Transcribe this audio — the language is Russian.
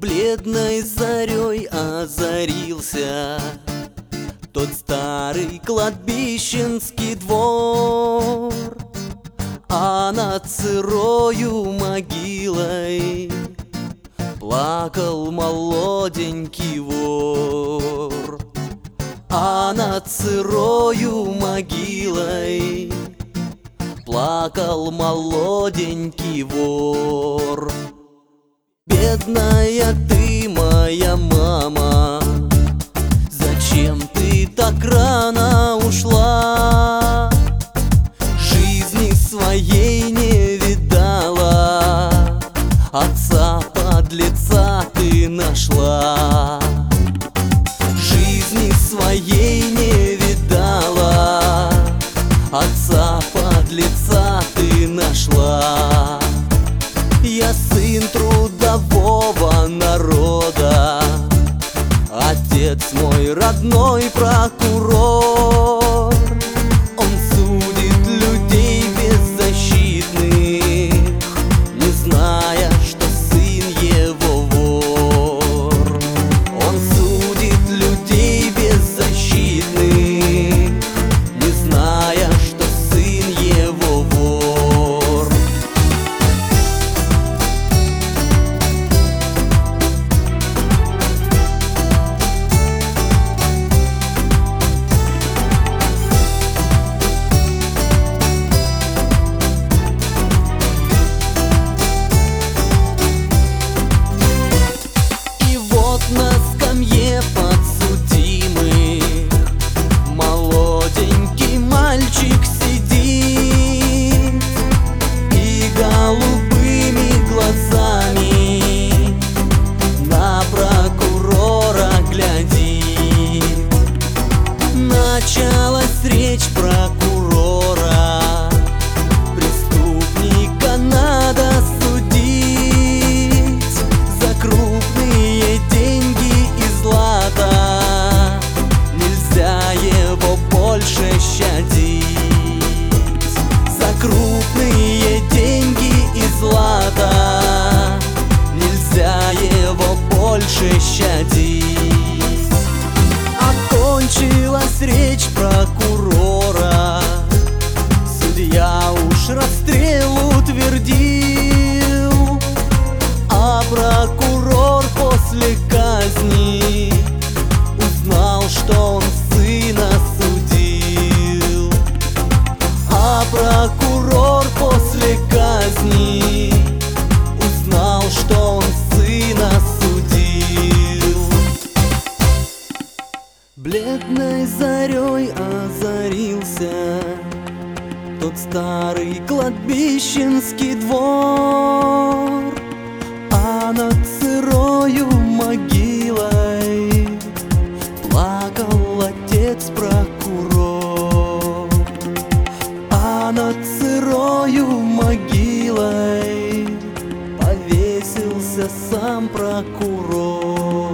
Бледной зарей озарился. Тот старый кладбищенский двор А над сырою могилой Плакал молоденький вор. А над сырою могилой Плакал молоденький вор Бедная ты моя мама. Зачем ты так рано ушла? Жизни своей не видала. Отца подлеца ты нашла мой родной прокурор Началась речь прокурора Речь прокурора. Судья уж расстрел утвердил А прокурор после казни Узнал, что он сына судил. А прокурор после казни Тот старый кладбищенский двор А над сырою могилой Плакал отец прокурор. А над сырою могилой Повесился сам прокурор